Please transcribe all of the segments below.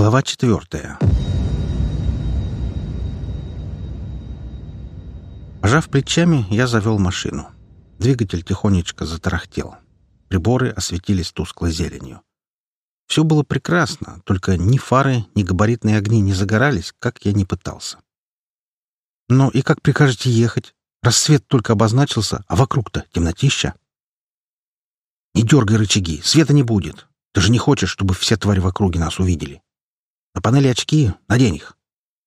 Глава четвертая. Пожав плечами, я завел машину. Двигатель тихонечко затарахтел. Приборы осветились тусклой зеленью. Все было прекрасно, только ни фары, ни габаритные огни не загорались, как я не пытался. «Ну и как прикажете ехать? Рассвет только обозначился, а вокруг-то темнотища». «Не дергай рычаги, света не будет. Ты же не хочешь, чтобы все твари в округе нас увидели. На панели очки, надень их».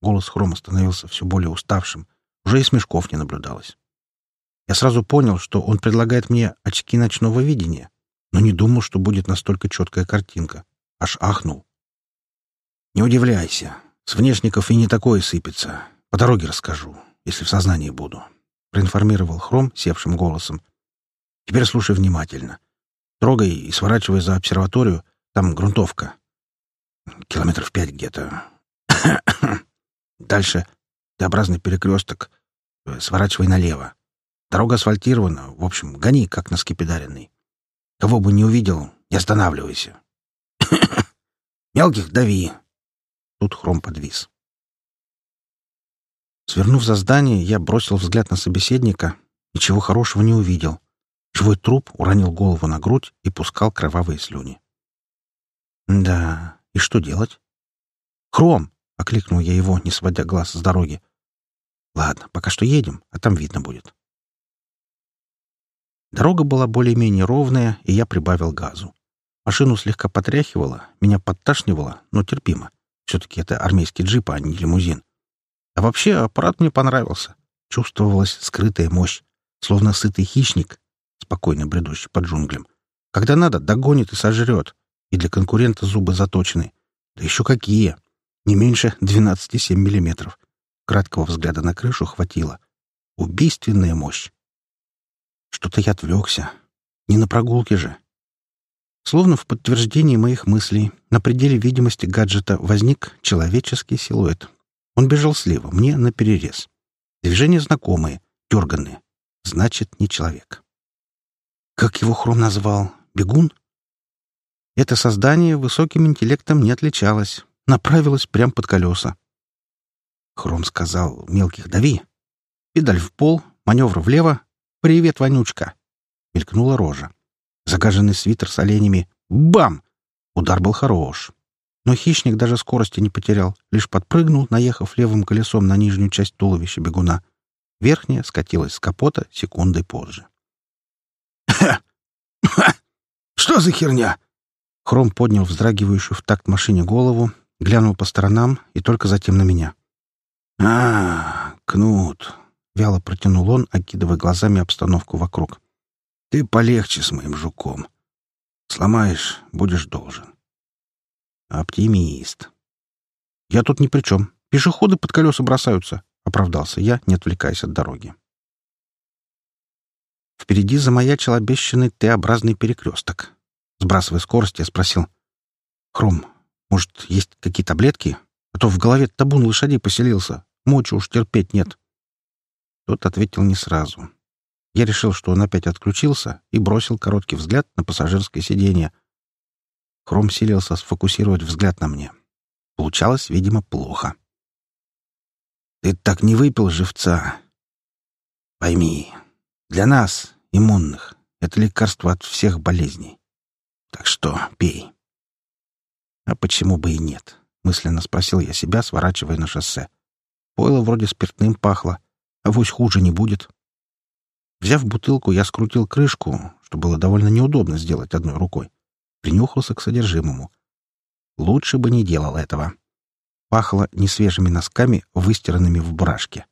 Голос Хрома становился все более уставшим. Уже и смешков не наблюдалось. Я сразу понял, что он предлагает мне очки ночного видения, но не думал, что будет настолько четкая картинка. Аж ахнул. «Не удивляйся. С внешников и не такое сыпется. По дороге расскажу, если в сознании буду», — проинформировал Хром севшим голосом. «Теперь слушай внимательно. Трогай и сворачивай за обсерваторию. Там грунтовка. Километров пять где-то. Дальше Т-образный перекресток. Э, сворачивай налево. Дорога асфальтирована. В общем, гони, как на скипидаренный. Кого бы не увидел, не останавливайся. Мелких дави. Тут хром подвис. Свернув за здание, я бросил взгляд на собеседника. Ничего хорошего не увидел. Живой труп уронил голову на грудь и пускал кровавые слюни. Да, и что делать? «Хром!» — окликнул я его, не сводя глаз с дороги. «Ладно, пока что едем, а там видно будет». Дорога была более-менее ровная, и я прибавил газу. Машину слегка потряхивало, меня подташнивало, но терпимо. Все-таки это армейский джип, а не лимузин. А вообще аппарат мне понравился. Чувствовалась скрытая мощь, словно сытый хищник, спокойно бредущий под джунглям. Когда надо, догонит и сожрет. И для конкурента зубы заточены. Да еще какие! Не меньше 12,7 миллиметров. Краткого взгляда на крышу хватило. Убийственная мощь. Что-то я отвлекся. Не на прогулке же. Словно в подтверждении моих мыслей, на пределе видимости гаджета возник человеческий силуэт. Он бежал слева, мне на перерез. Движения знакомые, дерганные. Значит, не человек. Как его Хром назвал? Бегун? Это создание высоким интеллектом не отличалось. Направилось прямо под колеса. Хром сказал «Мелких дави». Педаль в пол, маневр влево, «Привет, вонючка!» — мелькнула рожа. Загаженный свитер с оленями. Бам! Удар был хорош. Но хищник даже скорости не потерял, лишь подпрыгнул, наехав левым колесом на нижнюю часть туловища бегуна. Верхняя скатилась с капота секундой позже. Что за херня?» Хром поднял вздрагивающую в такт машине голову, глянул по сторонам и только затем на меня. «А, Кнут, Вяло протянул он, окидывая глазами обстановку вокруг. «Ты полегче с моим жуком. Сломаешь — будешь должен». «Оптимист». «Я тут ни при чем. Пешеходы под колеса бросаются», — оправдался я, не отвлекаясь от дороги. Впереди замаячил обещанный Т-образный перекресток. Сбрасывая скорость, я спросил. «Хром, может, есть какие таблетки? А то в голове табун лошадей поселился. Мочи уж терпеть нет». Тот ответил не сразу. Я решил, что он опять отключился, и бросил короткий взгляд на пассажирское сиденье. Хром силился сфокусировать взгляд на мне. Получалось, видимо, плохо. «Ты так не выпил живца. Пойми, для нас, иммунных, это лекарство от всех болезней. Так что пей». «А почему бы и нет?» — мысленно спросил я себя, сворачивая на шоссе. Пойло вроде спиртным пахло, Авось хуже не будет. Взяв бутылку, я скрутил крышку, что было довольно неудобно сделать одной рукой. Принюхался к содержимому. Лучше бы не делал этого. Пахло несвежими носками, выстиранными в брашке.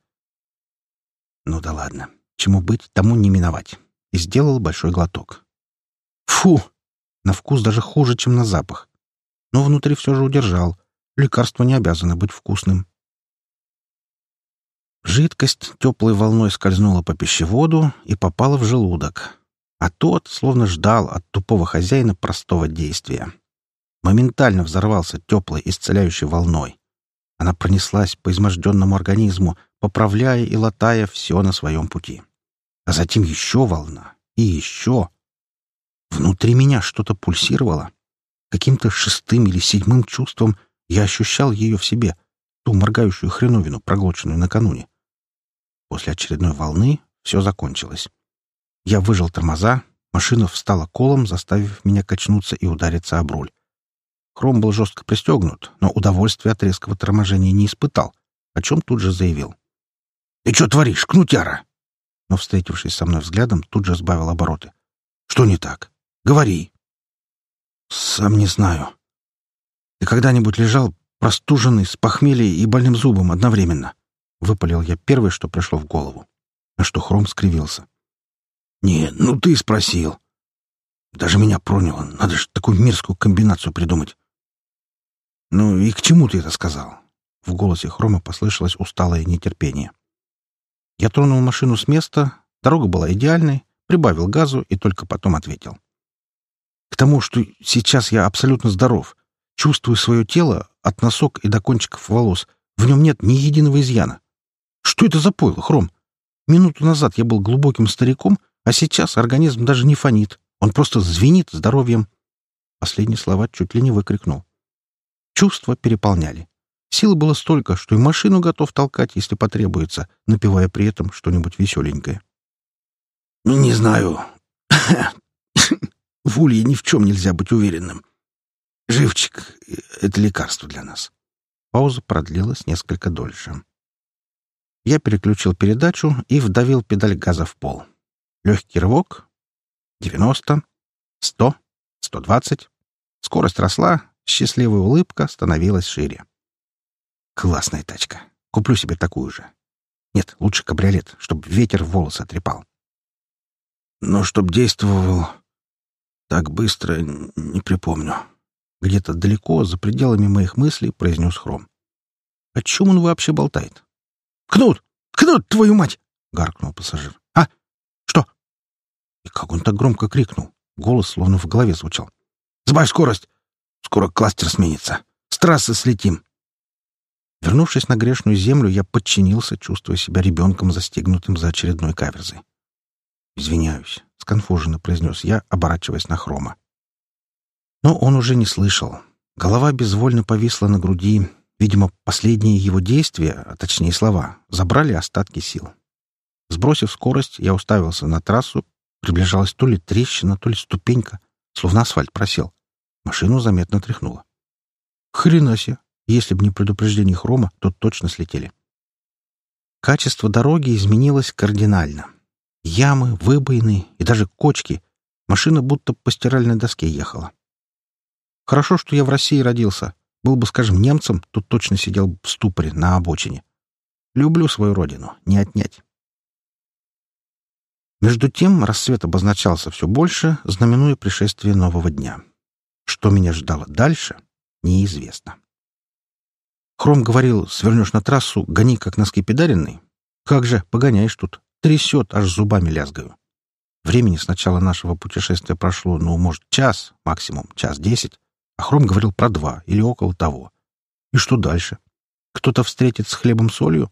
Ну да ладно. Чему быть, тому не миновать. И сделал большой глоток. Фу! На вкус даже хуже, чем на запах. Но внутри все же удержал. Лекарство не обязано быть вкусным. Жидкость теплой волной скользнула по пищеводу и попала в желудок. А тот словно ждал от тупого хозяина простого действия. Моментально взорвался теплой исцеляющей волной. Она пронеслась по изможденному организму, поправляя и латая все на своем пути. А затем еще волна. И еще. Внутри меня что-то пульсировало. Каким-то шестым или седьмым чувством Я ощущал ее в себе, ту моргающую хреновину, проглоченную накануне. После очередной волны все закончилось. Я выжал тормоза, машина встала колом, заставив меня качнуться и удариться об руль. Хром был жестко пристегнут, но удовольствия от резкого торможения не испытал, о чем тут же заявил. «Ты что творишь, кнутяра?» Но, встретившись со мной взглядом, тут же сбавил обороты. «Что не так? Говори!» «Сам не знаю. Ты когда-нибудь лежал простуженный, с похмельем и больным зубом одновременно?» Выпалил я первое, что пришло в голову. На что Хром скривился. «Не, ну ты спросил. Даже меня проняло. Надо же такую мерзкую комбинацию придумать». «Ну и к чему ты это сказал?» В голосе Хрома послышалось усталое нетерпение. Я тронул машину с места, дорога была идеальной, прибавил газу и только потом ответил. К тому, что сейчас я абсолютно здоров, чувствую свое тело от носок и до кончиков волос, в нем нет ни единого изъяна. Что это за пойло, Хром? Минуту назад я был глубоким стариком, а сейчас организм даже не фонит, он просто звенит здоровьем. Последние слова чуть ли не выкрикнул. Чувства переполняли. Силы было столько, что и машину готов толкать, если потребуется, напевая при этом что-нибудь веселенькое. «Ну, не знаю. В улье ни в чем нельзя быть уверенным. Живчик — это лекарство для нас». Пауза продлилась несколько дольше. Я переключил передачу и вдавил педаль газа в пол. Легкий рывок. Девяносто. Сто. Сто двадцать. Скорость росла, счастливая улыбка становилась шире. Классная тачка. Куплю себе такую же. Нет, лучше кабриолет, чтобы ветер волосы отрепал. Но чтоб действовал так быстро, не припомню. Где-то далеко, за пределами моих мыслей, произнес Хром. О чем он вообще болтает? «Кнут! Кнут, твою мать!» — гаркнул пассажир. «А? Что?» И как он так громко крикнул. Голос словно в голове звучал. «Сбавь скорость! Скоро кластер сменится. С трассы слетим!» Вернувшись на грешную землю, я подчинился, чувствуя себя ребенком, застегнутым за очередной каверзой. «Извиняюсь», — сконфуженно произнес я, оборачиваясь на хрома. Но он уже не слышал. Голова безвольно повисла на груди. Видимо, последние его действия, а точнее слова, забрали остатки сил. Сбросив скорость, я уставился на трассу. Приближалась то ли трещина, то ли ступенька, словно асфальт просел. Машину заметно тряхнуло. «Хрена себе! Если бы не предупреждение хрома, то точно слетели. Качество дороги изменилось кардинально. Ямы, выбоины и даже кочки. Машина будто по стиральной доске ехала. Хорошо, что я в России родился. Был бы, скажем, немцем, тут точно сидел в ступоре на обочине. Люблю свою родину, не отнять. Между тем рассвет обозначался все больше, знаменуя пришествие нового дня. Что меня ждало дальше, неизвестно. Хром говорил, свернешь на трассу, гони, как на скипидаренный. Как же, погоняешь тут. Трясет, аж зубами лязгаю. Времени с начала нашего путешествия прошло, ну, может, час, максимум час десять, а Хром говорил про два или около того. И что дальше? Кто-то встретит с хлебом-солью?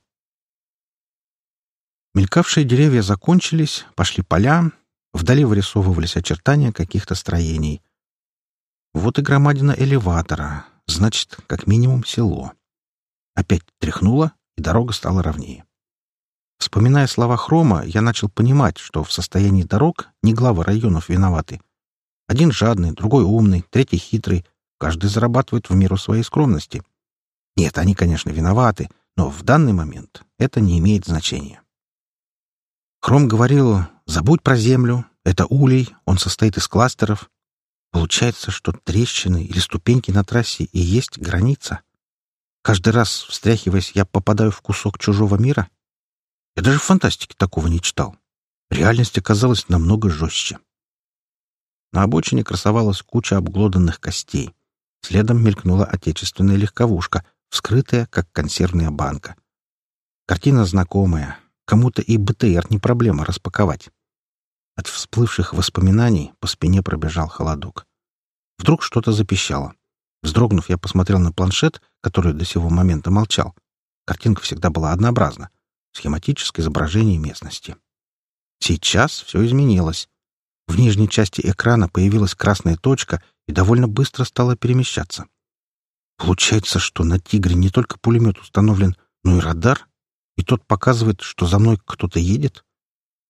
Мелькавшие деревья закончились, пошли поля, вдали вырисовывались очертания каких-то строений. Вот и громадина элеватора, значит, как минимум село. Опять тряхнуло, и дорога стала ровнее. Вспоминая слова Хрома, я начал понимать, что в состоянии дорог не главы районов виноваты. Один жадный, другой умный, третий хитрый. Каждый зарабатывает в меру своей скромности. Нет, они, конечно, виноваты, но в данный момент это не имеет значения. Хром говорил, забудь про землю, это улей, он состоит из кластеров. Получается, что трещины или ступеньки на трассе и есть граница. Каждый раз, встряхиваясь, я попадаю в кусок чужого мира? Я даже в фантастике такого не читал. Реальность оказалась намного жестче. На обочине красовалась куча обглоданных костей. Следом мелькнула отечественная легковушка, вскрытая, как консервная банка. Картина знакомая. Кому-то и БТР не проблема распаковать. От всплывших воспоминаний по спине пробежал холодок. Вдруг что-то запищало. Вздрогнув, я посмотрел на планшет, который до сего момента молчал. Картинка всегда была однообразна. Схематическое изображение местности. Сейчас все изменилось. В нижней части экрана появилась красная точка и довольно быстро стала перемещаться. Получается, что на «Тигре» не только пулемет установлен, но и радар, и тот показывает, что за мной кто-то едет.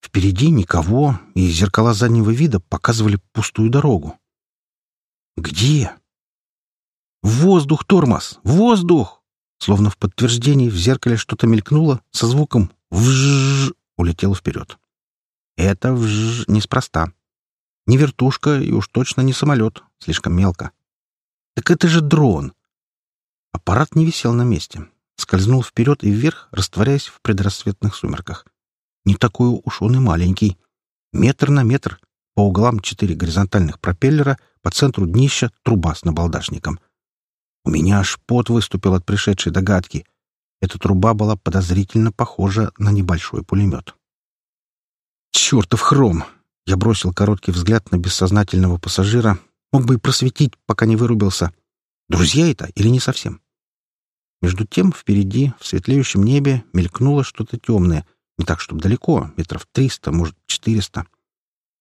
Впереди никого, и зеркала заднего вида показывали пустую дорогу. Где? Воздух, тормоз! Воздух! Словно в подтверждении в зеркале что-то мелькнуло со звуком «вжжж» улетело вперед. Это «вжжж» неспроста. Не вертушка и уж точно не самолет, слишком мелко. Так это же дрон. Аппарат не висел на месте. Скользнул вперед и вверх, растворяясь в предрассветных сумерках. Не такой уж он и маленький. Метр на метр. По углам четыре горизонтальных пропеллера, по центру днища труба с набалдашником. У меня аж пот выступил от пришедшей догадки. Эта труба была подозрительно похожа на небольшой пулемет. «Чертов хром!» Я бросил короткий взгляд на бессознательного пассажира. Мог бы и просветить, пока не вырубился. Друзья это или не совсем? Между тем впереди, в светлеющем небе, мелькнуло что-то темное. Не так, чтобы далеко, метров триста, может, четыреста.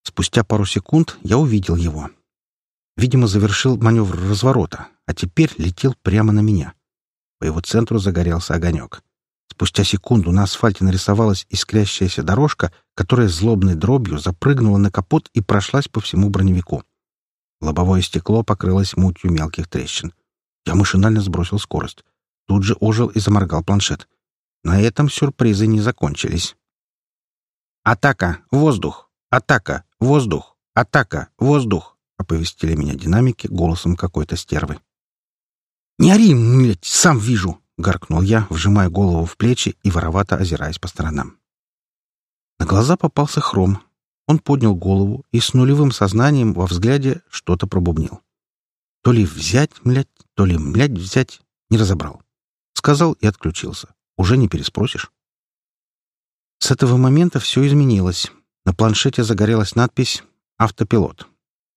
Спустя пару секунд я увидел его. Видимо, завершил маневр разворота, а теперь летел прямо на меня. По его центру загорелся огонек. Спустя секунду на асфальте нарисовалась искрящаяся дорожка, которая злобной дробью запрыгнула на капот и прошлась по всему броневику. Лобовое стекло покрылось мутью мелких трещин. Я машинально сбросил скорость. Тут же ожил и заморгал планшет. На этом сюрпризы не закончились. «Атака! Воздух! Атака! Воздух! Атака! Воздух!» — оповестили меня динамики голосом какой-то стервы. «Не ори, блядь, сам вижу!» — гаркнул я, вжимая голову в плечи и воровато озираясь по сторонам. На глаза попался хром. Он поднял голову и с нулевым сознанием во взгляде что-то пробубнил. То ли взять, млять, то ли, млять, взять, не разобрал. Сказал и отключился. Уже не переспросишь. С этого момента все изменилось. На планшете загорелась надпись «Автопилот».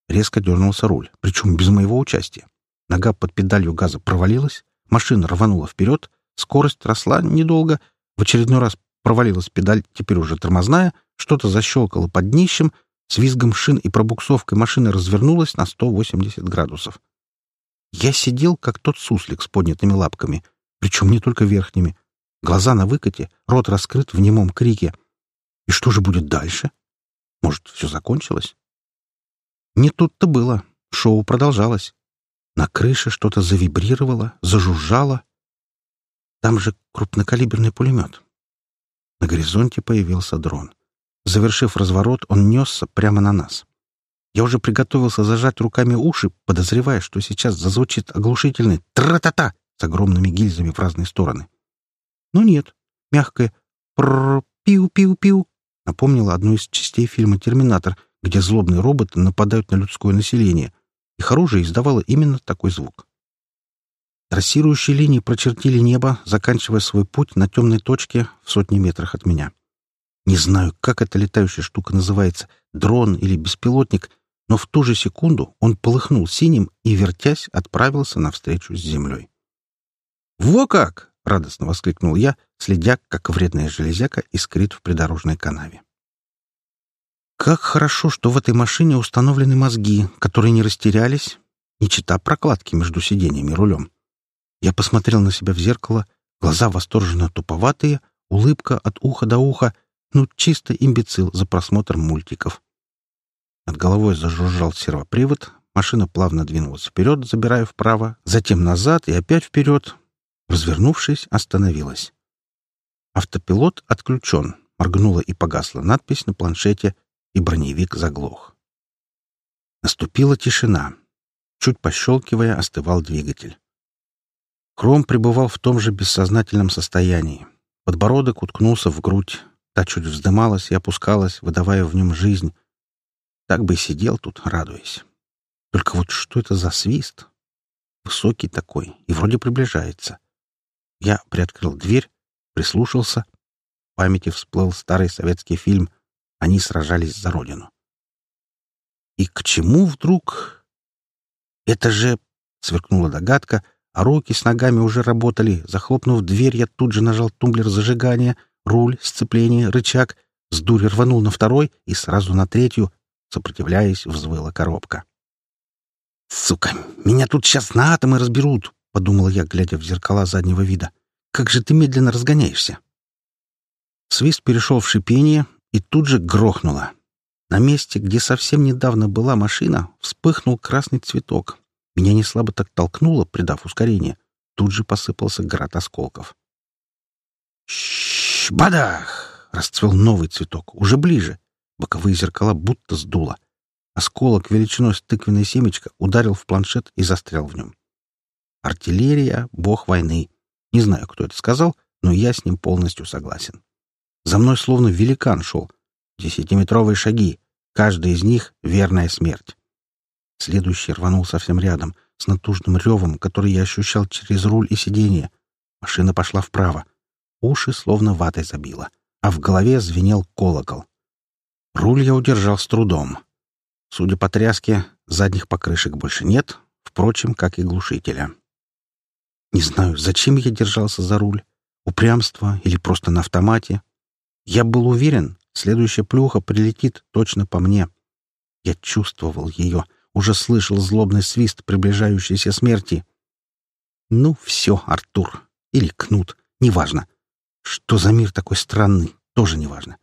Резко дернулся руль, причем без моего участия. Нога под педалью газа провалилась, Машина рванула вперед, скорость росла недолго, в очередной раз провалилась педаль, теперь уже тормозная, что-то защелкало под днищем, с визгом шин и пробуксовкой машина развернулась на 180 градусов. Я сидел, как тот суслик с поднятыми лапками, причем не только верхними. Глаза на выкате, рот раскрыт в немом крике. И что же будет дальше? Может, все закончилось? Не тут-то было. Шоу продолжалось. На крыше что-то завибрировало, зажужжало. Там же крупнокалиберный пулемет. На горизонте появился дрон. Завершив разворот, он несся прямо на нас. Я уже приготовился зажать руками уши, подозревая, что сейчас зазвучит оглушительный «тра-та-та» с огромными гильзами в разные стороны. Но нет, мягкое «пр-пиу-пиу-пиу» напомнило одну из частей фильма «Терминатор», где злобные роботы нападают на людское население, их оружие издавало именно такой звук. Трассирующие линии прочертили небо, заканчивая свой путь на темной точке в сотни метрах от меня. Не знаю, как эта летающая штука называется, дрон или беспилотник, но в ту же секунду он полыхнул синим и, вертясь, отправился навстречу с землей. «Во как!» — радостно воскликнул я, следя, как вредная железяка искрит в придорожной канаве. Как хорошо, что в этой машине установлены мозги, которые не растерялись, не чита прокладки между сиденьем и рулем. Я посмотрел на себя в зеркало, глаза восторженно туповатые, улыбка от уха до уха, ну, чисто имбецил за просмотром мультиков. Над головой зажужжал сервопривод, машина плавно двинулась вперед, забирая вправо, затем назад и опять вперед. Развернувшись, остановилась. Автопилот отключен, моргнула и погасла надпись на планшете и броневик заглох. Наступила тишина. Чуть пощелкивая, остывал двигатель. Хром пребывал в том же бессознательном состоянии. Подбородок уткнулся в грудь, та чуть вздымалась и опускалась, выдавая в нем жизнь. Так бы и сидел тут, радуясь. Только вот что это за свист? Высокий такой и вроде приближается. Я приоткрыл дверь, прислушался. В памяти всплыл старый советский фильм они сражались за родину. И к чему вдруг? Это же... Сверкнула догадка, а руки с ногами уже работали. Захлопнув дверь, я тут же нажал тумблер зажигания, руль, сцепление, рычаг, с дури рванул на второй и сразу на третью, сопротивляясь, взвыла коробка. «Сука, меня тут сейчас на атомы разберут!» — подумала я, глядя в зеркала заднего вида. «Как же ты медленно разгоняешься!» Свист перешел в шипение и тут же грохнуло. На месте, где совсем недавно была машина, вспыхнул красный цветок. Меня не слабо так толкнуло, придав ускорение. Тут же посыпался град осколков. «Щ-щ-щ! Бадах!» — расцвел новый цветок, уже ближе. Боковые зеркала будто сдуло. Осколок величиной с тыквенное семечко ударил в планшет и застрял в нем. Артиллерия — бог войны. Не знаю, кто это сказал, но я с ним полностью согласен. За мной словно великан шел. Десятиметровые шаги. Каждый из них — верная смерть. Следующий рванул совсем рядом, с натужным ревом, который я ощущал через руль и сиденье. Машина пошла вправо. Уши словно ватой забило, а в голове звенел колокол. Руль я удержал с трудом. Судя по тряске, задних покрышек больше нет, впрочем, как и глушителя. Не знаю, зачем я держался за руль. Упрямство или просто на автомате. Я был уверен, следующая плюха прилетит точно по мне. Я чувствовал ее, уже слышал злобный свист приближающейся смерти. Ну, все, Артур. Или Кнут. Неважно. Что за мир такой странный, тоже неважно.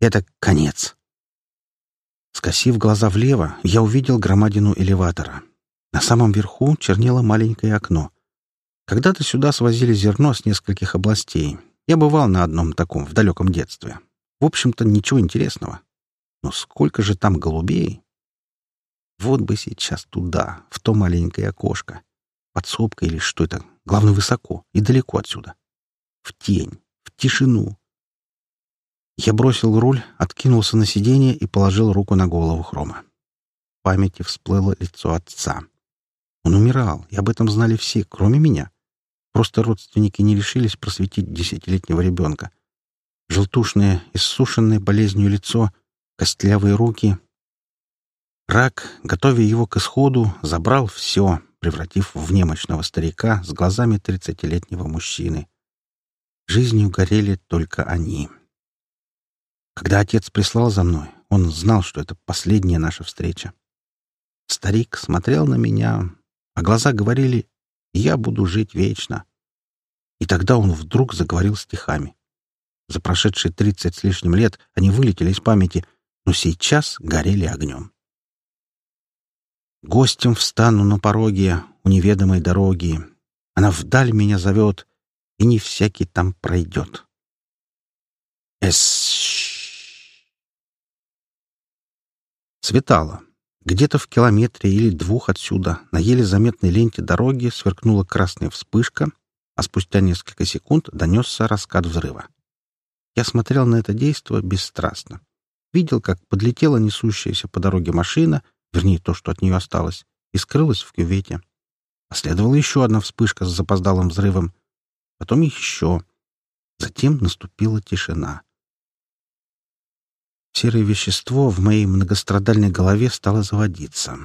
Это конец. Скосив глаза влево, я увидел громадину элеватора. На самом верху чернело маленькое окно. Когда-то сюда свозили зерно с нескольких областей. Я бывал на одном таком в далеком детстве. В общем-то, ничего интересного. Но сколько же там голубей? Вот бы сейчас туда, в то маленькое окошко. Подсобка или что это? Главное, высоко и далеко отсюда. В тень, в тишину, я бросил руль, откинулся на сиденье и положил руку на голову Хрома. В памяти всплыло лицо отца. Он умирал, и об этом знали все, кроме меня. Просто родственники не решились просветить десятилетнего ребенка. Желтушное, иссушенное болезнью лицо, костлявые руки. Рак, готовя его к исходу, забрал все, превратив в немощного старика с глазами тридцатилетнего мужчины. Жизнью горели только они. Когда отец прислал за мной, он знал, что это последняя наша встреча. Старик смотрел на меня, а глаза говорили «Я буду жить вечно». И тогда он вдруг заговорил стихами. За прошедшие тридцать с лишним лет они вылетели из памяти, но сейчас горели огнем. Гостем встану на пороге у неведомой дороги. Она вдаль меня зовет, и не всякий там пройдет. Эс Светало. Где-то в километре или двух отсюда на еле заметной ленте дороги сверкнула красная вспышка, а спустя несколько секунд донесся раскат взрыва. Я смотрел на это действо бесстрастно. Видел, как подлетела несущаяся по дороге машина, вернее, то, что от нее осталось, и скрылась в кювете. Последовала еще одна вспышка с запоздалым взрывом. Потом еще. Затем наступила тишина. Серое вещество в моей многострадальной голове стало заводиться.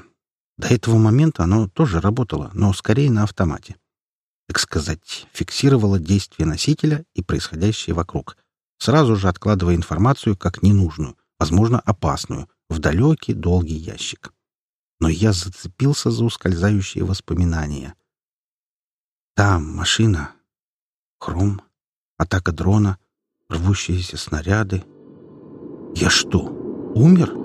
До этого момента оно тоже работало, но скорее на автомате. Так сказать, фиксировало действие носителя и происходящее вокруг, сразу же откладывая информацию как ненужную, возможно, опасную, в далекий долгий ящик. Но я зацепился за ускользающие воспоминания. Там машина, хром, атака дрона, рвущиеся снаряды — я что, умер?